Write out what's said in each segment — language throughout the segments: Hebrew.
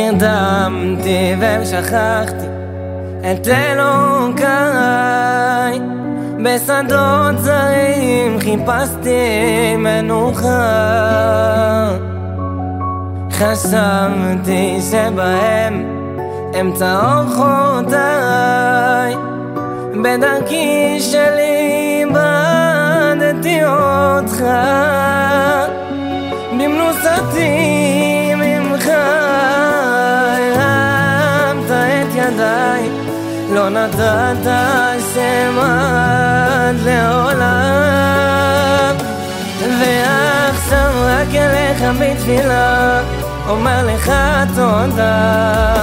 נרדמתי ושכחתי את אלוקיי. בשדות זרים חיפשתי מנוחה. חשבתי שבהם אמצע אורחותיי. בדרכי שלי איבדתי אותך לא נתת שם עד לעולם. ועכשיו רק אליך בתפילה אומר לך תודה.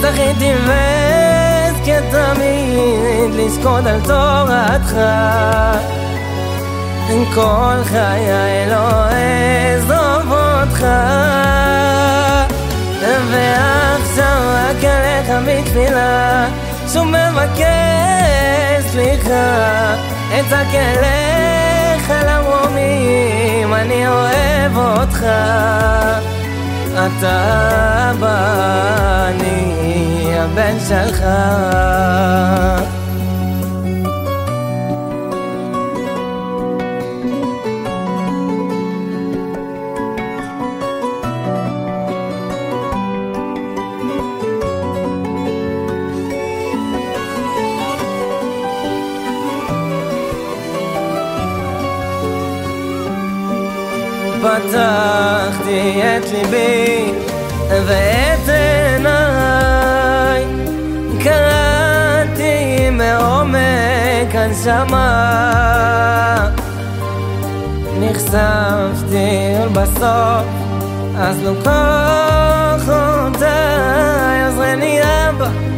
זכיתי ואזכה תמיד לזכות על תורתך. כל חיי אליך בתפילה שוב מבקש סליחה אצעק אליך למרומים אני אוהב אותך. אתה בא, אני הבן שלך פתחתי את ליבי ואת עיניי. קראתי מעומק הנשמה. נחשפתי ולבסוף אז לא כוחותיי עזרני אבא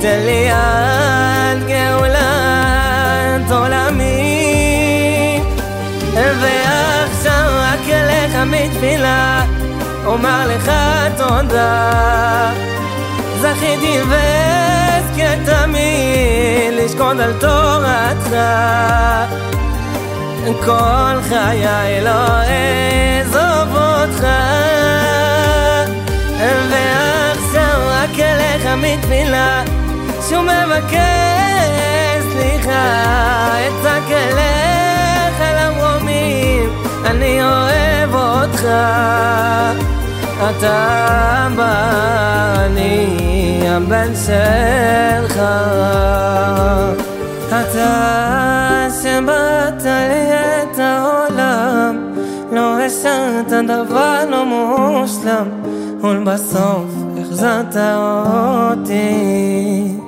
תן לי עד גאולת עולמי ועכשיו רק אליך מתפילה אומר לך תודה. זכיתי ואזכה תמיד לשקוד על תורתך. כל חיי לא אעזוב אותך שהוא מבקש סליחה, אצעק אליך למרומים, אני אוהב אותך, אתה בא, אני הבן שלך, אתה שבאת לי את העולם, לא השארת דבר לא מושלם, ולבסוף החזרת אותי.